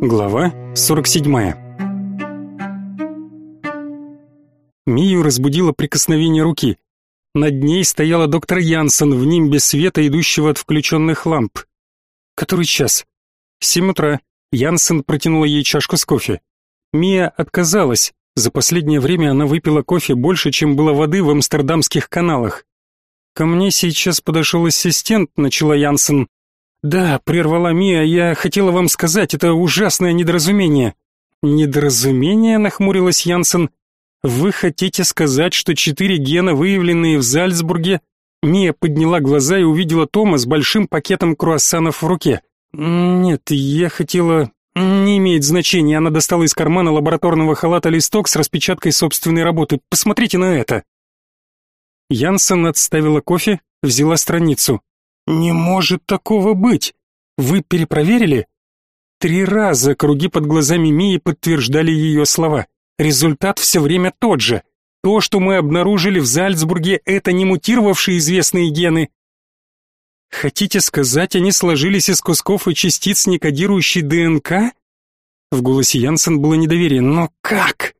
Глава 47. Мию разбудило прикосновение руки. Над ней стояла доктор Янсен в нимбе света, идущего от включенных ламп. Который час? Семь утра. Янсен протянула ей чашку с кофе. Мия отказалась. За последнее время она выпила кофе больше, чем было воды в амстердамских каналах. Ко мне сейчас подошел ассистент, начала Янсен. Да, прервала Мия, я хотела вам сказать, это ужасное недоразумение. Недоразумение, нахмурилась Янсен. Вы хотите сказать, что четыре гена, выявленные в Зальцбурге? Мия подняла глаза и увидела Тома с большим пакетом круассанов в руке. Нет, я хотела не имеет значения, она достала из кармана лабораторного халата листок с распечаткой собственной работы. Посмотрите на это. Янсен отставила кофе, взяла страницу. Не может такого быть. Вы перепроверили? Три раза круги под глазами Мии подтверждали ее слова. Результат все время тот же. То, что мы обнаружили в Зальцбурге, это не мутировавшие известные гены. Хотите сказать, они сложились из кусков и частиц некодирующей ДНК? В голосе Янсен было недоверие. Но как?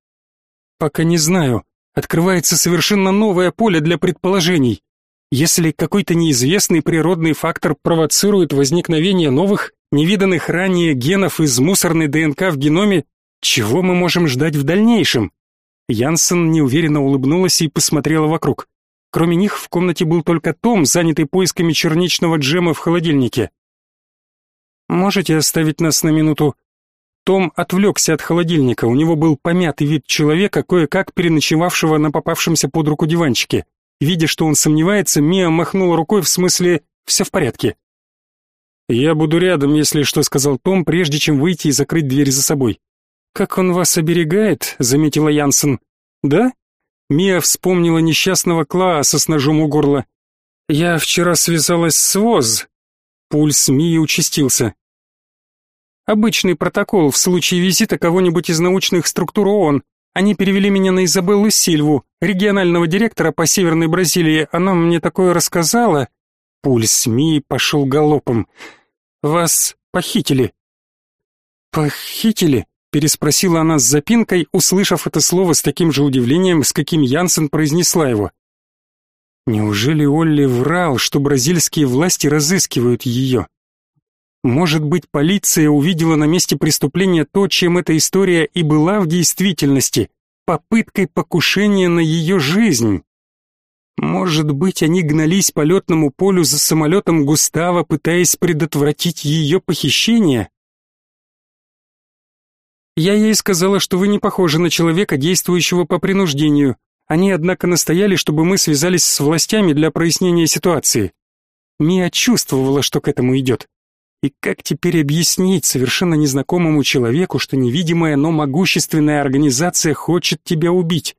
Пока не знаю. Открывается совершенно новое поле для предположений. Если какой-то неизвестный природный фактор провоцирует возникновение новых, невиданных ранее генов из мусорной ДНК в геноме, чего мы можем ждать в дальнейшем? Янсен неуверенно улыбнулась и посмотрела вокруг. Кроме них в комнате был только Том, занятый поисками черничного джема в холодильнике. Можете оставить нас на минуту? Том отвлекся от холодильника. У него был помятый вид человека, кое-как переночевавшего на попавшемся под руку диванчике. Видя, что он сомневается, Мия махнула рукой в смысле «все в порядке». «Я буду рядом, если что», — сказал Том, прежде чем выйти и закрыть дверь за собой. «Как он вас оберегает», — заметила Янсен. «Да?» Мия вспомнила несчастного Клааса с ножом у горла. «Я вчера связалась с ВОЗ». Пульс Мии участился. «Обычный протокол в случае визита кого-нибудь из научных структур ООН. Они перевели меня на Изабеллу Сильву, регионального директора по Северной Бразилии. Она мне такое рассказала. Пульс СМИ пошел галопом. Вас похитили. Похитили? переспросила она с запинкой, услышав это слово с таким же удивлением, с каким Янсен произнесла его. Неужели Олли врал, что бразильские власти разыскивают ее? Может быть, полиция увидела на месте преступления то, чем эта история и была в действительности, попыткой покушения на ее жизнь. Может быть, они гнались по летному полю за самолетом Густава, пытаясь предотвратить ее похищение? Я ей сказала, что вы не похожи на человека, действующего по принуждению. Они, однако, настояли, чтобы мы связались с властями для прояснения ситуации. Мия чувствовала, что к этому идет. И как теперь объяснить совершенно незнакомому человеку, что невидимая, но могущественная организация хочет тебя убить?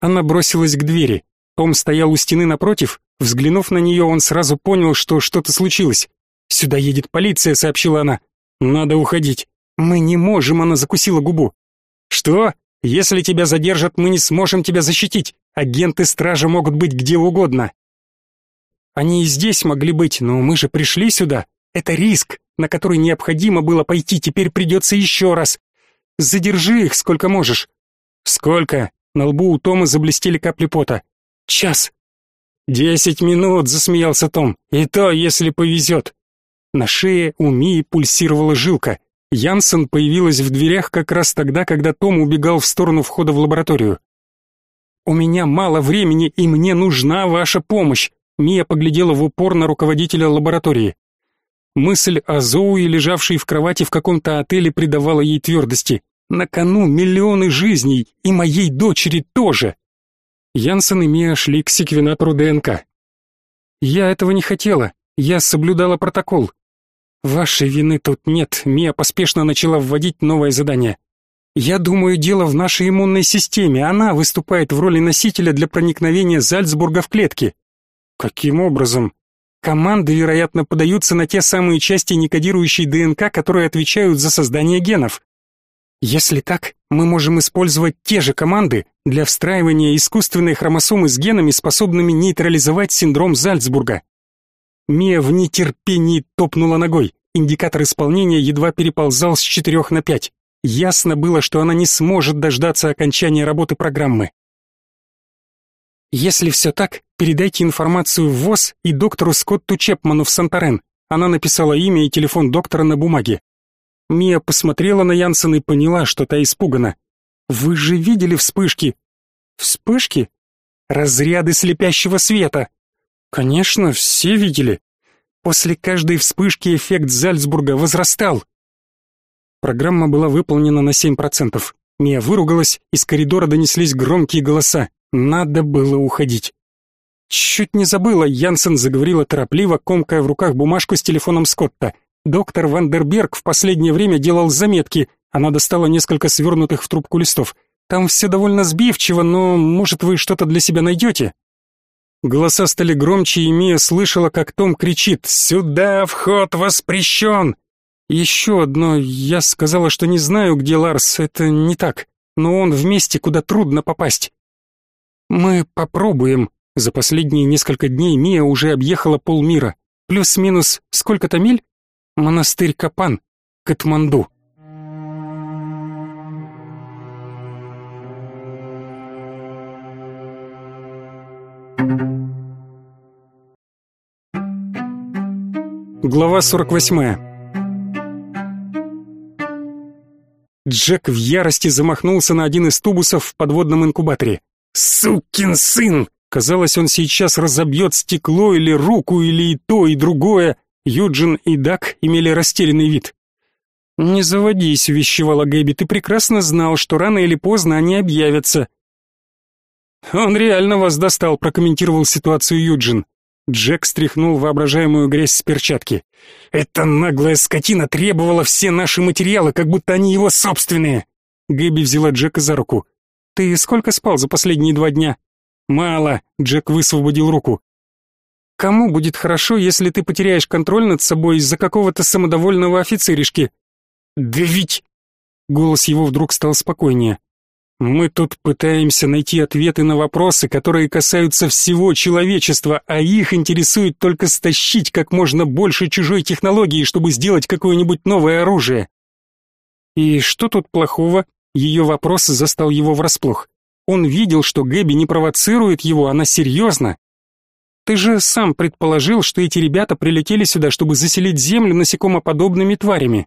Она бросилась к двери. Том стоял у стены напротив. Взглянув на нее, он сразу понял, что что-то случилось. «Сюда едет полиция», — сообщила она. «Надо уходить». «Мы не можем», — она закусила губу. «Что? Если тебя задержат, мы не сможем тебя защитить. Агенты стражи могут быть где угодно». «Они и здесь могли быть, но мы же пришли сюда. Это риск, на который необходимо было пойти, теперь придется еще раз. Задержи их сколько можешь. Сколько? На лбу у Тома заблестели капли пота. Час. Десять минут, засмеялся Том. И то, если повезет. На шее у Мии пульсировала жилка. Янсен появилась в дверях как раз тогда, когда Том убегал в сторону входа в лабораторию. «У меня мало времени, и мне нужна ваша помощь», Мия поглядела в упор на руководителя лаборатории. Мысль о Зоуи, лежавшей в кровати в каком-то отеле, придавала ей твердости. На кону миллионы жизней, и моей дочери тоже. Янсен и Мия шли к секвенатору ДНК. Я этого не хотела. Я соблюдала протокол. Вашей вины тут нет. Мия поспешно начала вводить новое задание. Я думаю, дело в нашей иммунной системе. Она выступает в роли носителя для проникновения Зальцбурга в клетки. Каким образом? Команды, вероятно, подаются на те самые части некодирующей ДНК, которые отвечают за создание генов. Если так, мы можем использовать те же команды для встраивания искусственной хромосомы с генами, способными нейтрализовать синдром Зальцбурга. Мия в нетерпении топнула ногой. Индикатор исполнения едва переползал с четырех на пять. Ясно было, что она не сможет дождаться окончания работы программы. Если все так, передайте информацию в ВОЗ и доктору Скотту Чепману в Санторен. Она написала имя и телефон доктора на бумаге. Мия посмотрела на Янсен и поняла, что та испугана. Вы же видели вспышки? Вспышки? Разряды слепящего света. Конечно, все видели. После каждой вспышки эффект Зальцбурга возрастал. Программа была выполнена на 7%. Мия выругалась, из коридора донеслись громкие голоса. Надо было уходить. Чуть не забыла, Янсен заговорила торопливо, комкая в руках бумажку с телефоном Скотта. Доктор Вандерберг в последнее время делал заметки. Она достала несколько свернутых в трубку листов. Там все довольно сбивчиво, но, может, вы что-то для себя найдете?» Голоса стали громче, и Мия слышала, как Том кричит «Сюда вход воспрещен!» Еще одно, я сказала, что не знаю, где Ларс, это не так, но он в месте, куда трудно попасть. Мы попробуем. За последние несколько дней Мия уже объехала полмира. Плюс-минус сколько-то миль? Монастырь Капан, Катманду. Глава 48. Джек в ярости замахнулся на один из тубусов в подводном инкубаторе. «Сукин сын!» Казалось, он сейчас разобьет стекло или руку, или и то, и другое. Юджин и Дак имели растерянный вид. «Не заводись», — вещевала Гэби, — «ты прекрасно знал, что рано или поздно они объявятся». «Он реально вас достал», — прокомментировал ситуацию Юджин. Джек стряхнул воображаемую грязь с перчатки. «Эта наглая скотина требовала все наши материалы, как будто они его собственные!» Гэби взяла Джека за руку. «Ты сколько спал за последние два дня?» «Мало», — Джек высвободил руку. «Кому будет хорошо, если ты потеряешь контроль над собой из-за какого-то самодовольного офицеришки?» «Да ведь...» Голос его вдруг стал спокойнее. Мы тут пытаемся найти ответы на вопросы, которые касаются всего человечества, а их интересует только стащить как можно больше чужой технологии, чтобы сделать какое-нибудь новое оружие. И что тут плохого? Ее вопрос застал его врасплох. Он видел, что Гэби не провоцирует его, она серьезно. Ты же сам предположил, что эти ребята прилетели сюда, чтобы заселить землю насекомоподобными тварями.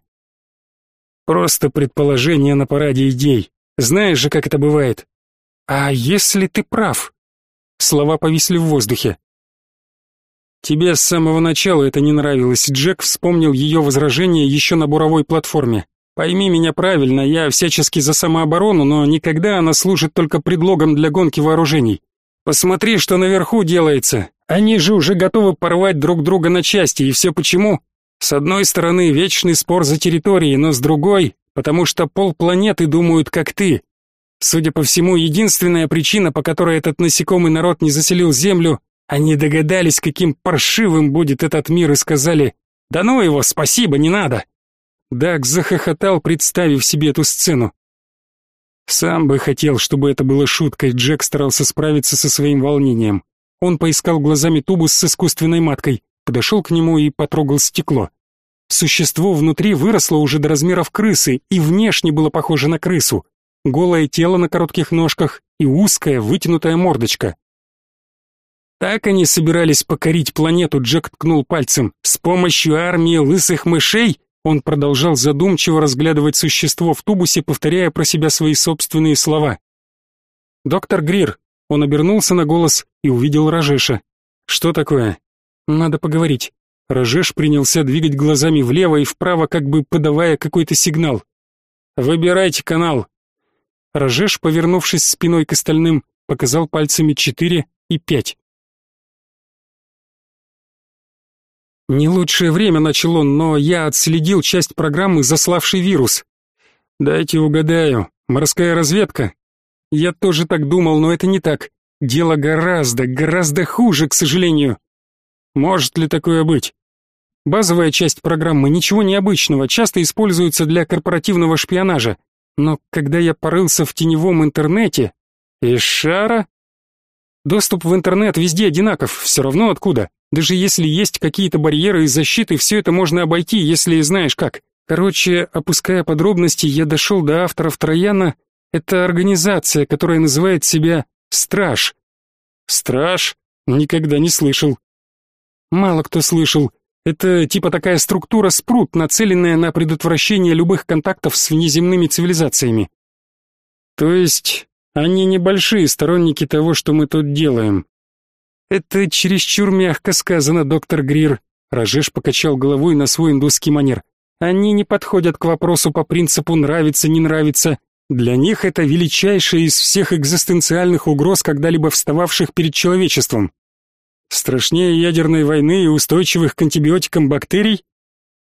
Просто предположение на параде идей. Знаешь же, как это бывает. А если ты прав? Слова повисли в воздухе. Тебе с самого начала это не нравилось. Джек вспомнил ее возражение еще на буровой платформе. Пойми меня правильно, я всячески за самооборону, но никогда она служит только предлогом для гонки вооружений. Посмотри, что наверху делается. Они же уже готовы порвать друг друга на части, и все почему? С одной стороны, вечный спор за территории, но с другой, потому что полпланеты думают как ты. Судя по всему, единственная причина, по которой этот насекомый народ не заселил Землю, они догадались, каким паршивым будет этот мир, и сказали «Да ну его, спасибо, не надо». Даг захохотал, представив себе эту сцену. Сам бы хотел, чтобы это было шуткой, Джек старался справиться со своим волнением. Он поискал глазами тубус с искусственной маткой, подошел к нему и потрогал стекло. Существо внутри выросло уже до размеров крысы и внешне было похоже на крысу. Голое тело на коротких ножках и узкая вытянутая мордочка. Так они собирались покорить планету, Джек ткнул пальцем. С помощью армии лысых мышей он продолжал задумчиво разглядывать существо в тубусе, повторяя про себя свои собственные слова. «Доктор Грир», он обернулся на голос и увидел Рожеша. «Что такое?» «Надо поговорить». Рожеш принялся двигать глазами влево и вправо, как бы подавая какой-то сигнал. «Выбирайте канал!» Рожеш, повернувшись спиной к остальным, показал пальцами четыре и пять. Не лучшее время начал он, но я отследил часть программы, заславший вирус. Дайте угадаю. Морская разведка? Я тоже так думал, но это не так. Дело гораздо, гораздо хуже, к сожалению. Может ли такое быть? Базовая часть программы ничего необычного, часто используется для корпоративного шпионажа. Но когда я порылся в теневом интернете... Из шара? Доступ в интернет везде одинаков, все равно откуда. Даже если есть какие-то барьеры и защиты, все это можно обойти, если знаешь как. Короче, опуская подробности, я дошел до авторов Трояна. Это организация, которая называет себя «Страж». «Страж»? Никогда не слышал. Мало кто слышал. Это типа такая структура спрут, нацеленная на предотвращение любых контактов с внеземными цивилизациями. То есть они небольшие сторонники того, что мы тут делаем. Это чересчур мягко сказано, доктор Грир. Рожеш покачал головой на свой индусский манер. Они не подходят к вопросу по принципу нравится не нравится. Для них это величайшая из всех экзистенциальных угроз, когда-либо встававших перед человечеством. Страшнее ядерной войны и устойчивых к антибиотикам бактерий?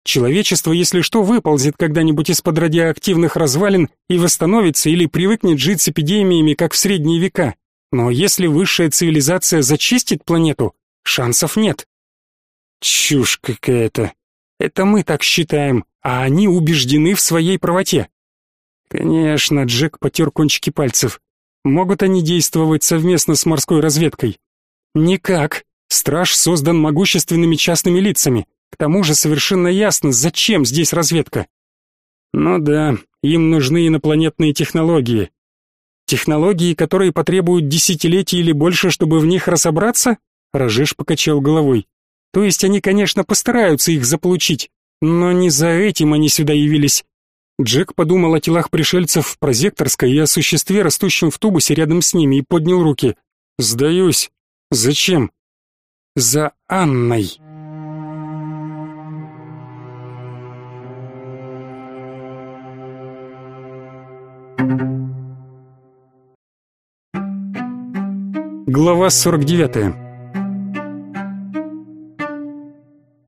Человечество, если что, выползет когда-нибудь из-под радиоактивных развалин и восстановится или привыкнет жить с эпидемиями, как в средние века. Но если высшая цивилизация зачистит планету, шансов нет. Чушь какая-то. Это мы так считаем, а они убеждены в своей правоте. Конечно, Джек потер кончики пальцев. Могут они действовать совместно с морской разведкой? Никак. Страж создан могущественными частными лицами. К тому же совершенно ясно, зачем здесь разведка. Ну да, им нужны инопланетные технологии. Технологии, которые потребуют десятилетий или больше, чтобы в них разобраться? Рожеш покачал головой. То есть они, конечно, постараются их заполучить, но не за этим они сюда явились. Джек подумал о телах пришельцев в прозекторской и о существе, растущем в тубусе рядом с ними, и поднял руки. «Сдаюсь. Зачем?» за Анной. Глава 49.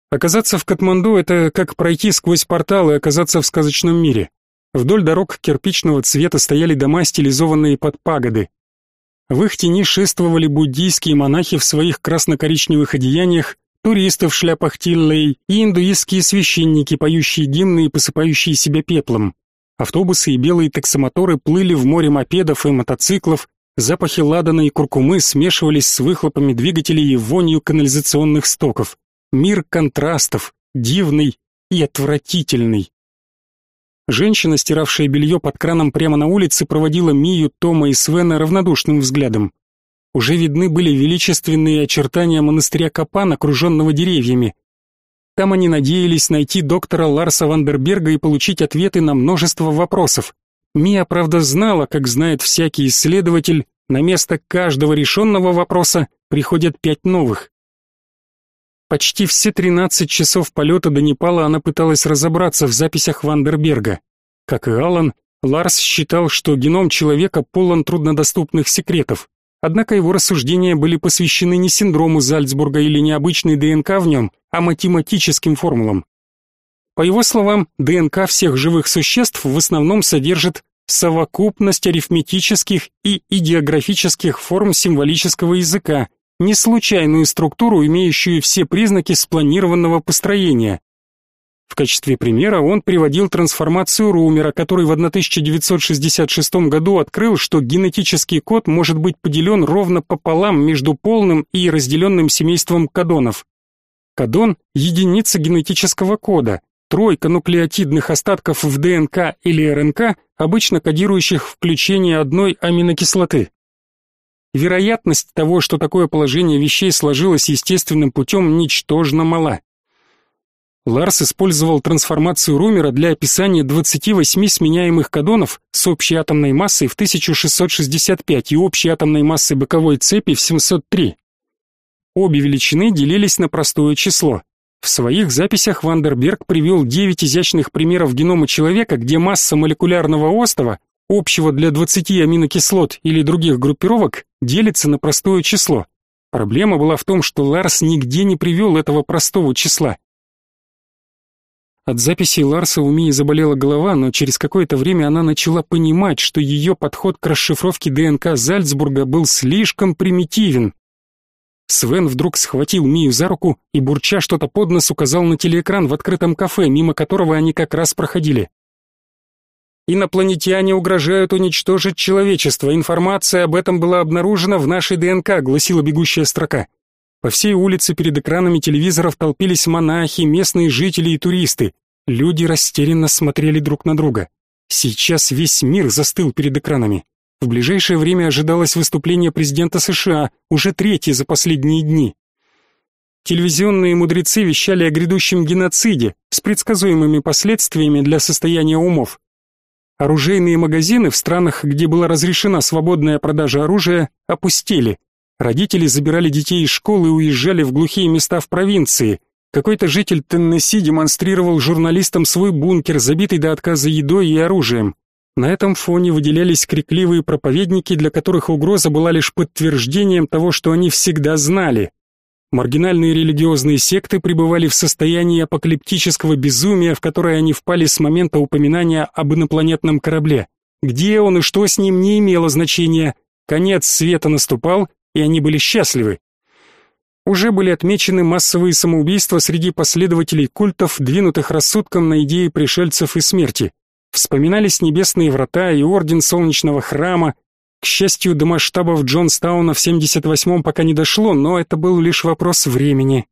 Оказаться в Катманду это как пройти сквозь портал и оказаться в сказочном мире. Вдоль дорог кирпичного цвета стояли дома, стилизованные под пагоды. В их тени шествовали буддийские монахи в своих красно-коричневых одеяниях, туристы в шляпах тиллей и индуистские священники, поющие гимны и посыпающие себя пеплом. Автобусы и белые таксомоторы плыли в море мопедов и мотоциклов, запахи ладана и куркумы смешивались с выхлопами двигателей и вонью канализационных стоков. Мир контрастов, дивный и отвратительный. Женщина, стиравшая белье под краном прямо на улице, проводила Мию, Тома и Свена равнодушным взглядом. Уже видны были величественные очертания монастыря Капан, окруженного деревьями. Там они надеялись найти доктора Ларса Вандерберга и получить ответы на множество вопросов. Мия, правда, знала, как знает всякий исследователь, на место каждого решенного вопроса приходят пять новых. Почти все 13 часов полета до Непала она пыталась разобраться в записях Вандерберга. Как и Алан, Ларс считал, что геном человека полон труднодоступных секретов. Однако его рассуждения были посвящены не синдрому Зальцбурга или необычной ДНК в нем, а математическим формулам. По его словам, ДНК всех живых существ в основном содержит совокупность арифметических и идеографических форм символического языка, не случайную структуру, имеющую все признаки спланированного построения. В качестве примера он приводил трансформацию Румера, который в 1966 году открыл, что генетический код может быть поделен ровно пополам между полным и разделенным семейством кодонов. Кодон – единица генетического кода, тройка нуклеотидных остатков в ДНК или РНК, обычно кодирующих включение одной аминокислоты. Вероятность того, что такое положение вещей сложилось естественным путем, ничтожно мала. Ларс использовал трансформацию Румера для описания 28 сменяемых кадонов с общей атомной массой в 1665 и общей атомной массой боковой цепи в 703. Обе величины делились на простое число. В своих записях Вандерберг привел 9 изящных примеров генома человека, где масса молекулярного остова общего для 20 аминокислот или других группировок, делится на простое число. Проблема была в том, что Ларс нигде не привел этого простого числа. От записей Ларса у Мии заболела голова, но через какое-то время она начала понимать, что ее подход к расшифровке ДНК Зальцбурга был слишком примитивен. Свен вдруг схватил Мию за руку и, бурча что-то под нос, указал на телеэкран в открытом кафе, мимо которого они как раз проходили. Инопланетяне угрожают уничтожить человечество. Информация об этом была обнаружена в нашей ДНК, гласила бегущая строка. По всей улице перед экранами телевизоров толпились монахи, местные жители и туристы. Люди растерянно смотрели друг на друга. Сейчас весь мир застыл перед экранами. В ближайшее время ожидалось выступление президента США, уже третье за последние дни. Телевизионные мудрецы вещали о грядущем геноциде с предсказуемыми последствиями для состояния умов. Оружейные магазины в странах, где была разрешена свободная продажа оружия, опустели. Родители забирали детей из школы и уезжали в глухие места в провинции. Какой-то житель Теннесси демонстрировал журналистам свой бункер, забитый до отказа едой и оружием. На этом фоне выделялись крикливые проповедники, для которых угроза была лишь подтверждением того, что они всегда знали. Маргинальные религиозные секты пребывали в состоянии апокалиптического безумия, в которое они впали с момента упоминания об инопланетном корабле. Где он и что с ним не имело значения. Конец света наступал, и они были счастливы. Уже были отмечены массовые самоубийства среди последователей культов, двинутых рассудком на идеи пришельцев и смерти. Вспоминались небесные врата и орден солнечного храма, к счастью, до масштабов Джонстауна в 78-м пока не дошло, но это был лишь вопрос времени.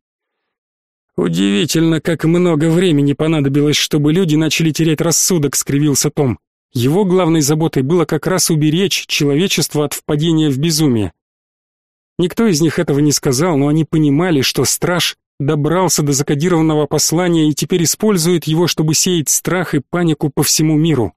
Удивительно, как много времени понадобилось, чтобы люди начали терять рассудок, скривился Том. Его главной заботой было как раз уберечь человечество от впадения в безумие. Никто из них этого не сказал, но они понимали, что страж добрался до закодированного послания и теперь использует его, чтобы сеять страх и панику по всему миру.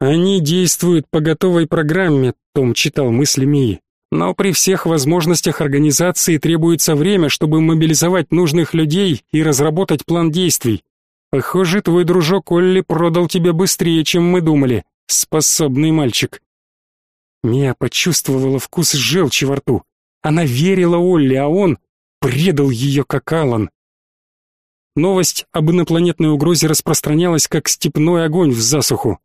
Они действуют по готовой программе, Том читал мысли Мии. Но при всех возможностях организации требуется время, чтобы мобилизовать нужных людей и разработать план действий. Похоже, твой дружок Олли продал тебя быстрее, чем мы думали. Способный мальчик. Мия почувствовала вкус желчи во рту. Она верила Олли, а он предал ее как Алан. Новость об инопланетной угрозе распространялась как степной огонь в засуху.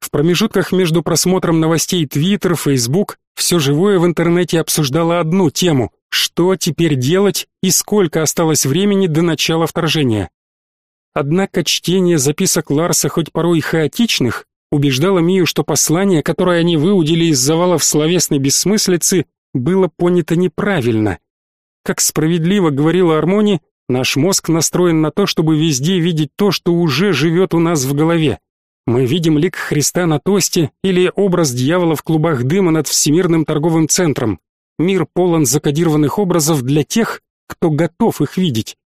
В промежутках между просмотром новостей Twitter, Facebook все живое в интернете обсуждало одну тему: что теперь делать и сколько осталось времени до начала вторжения. Однако чтение записок Ларса, хоть порой хаотичных, убеждало Мию, что послание, которое они выудили из завалов словесной бессмыслицы, было понято неправильно. Как справедливо говорила Армони, наш мозг настроен на то, чтобы везде видеть то, что уже живет у нас в голове. Мы видим лик Христа на тосте или образ дьявола в клубах дыма над Всемирным торговым центром. Мир полон закодированных образов для тех, кто готов их видеть.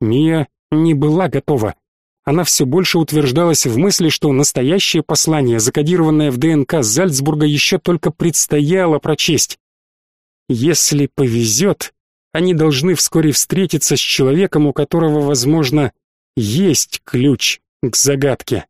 Мия не была готова. Она все больше утверждалась в мысли, что настоящее послание, закодированное в ДНК Зальцбурга, еще только предстояло прочесть. Если повезет, они должны вскоре встретиться с человеком, у которого, возможно, есть ключ к загадке.